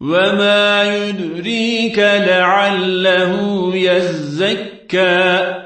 وما يدريك لعله يزكى